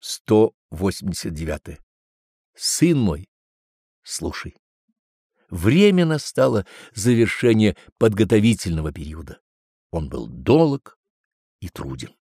189. Сын мой, слушай. Время настало завершения подготовительного периода. Он был долг и труден.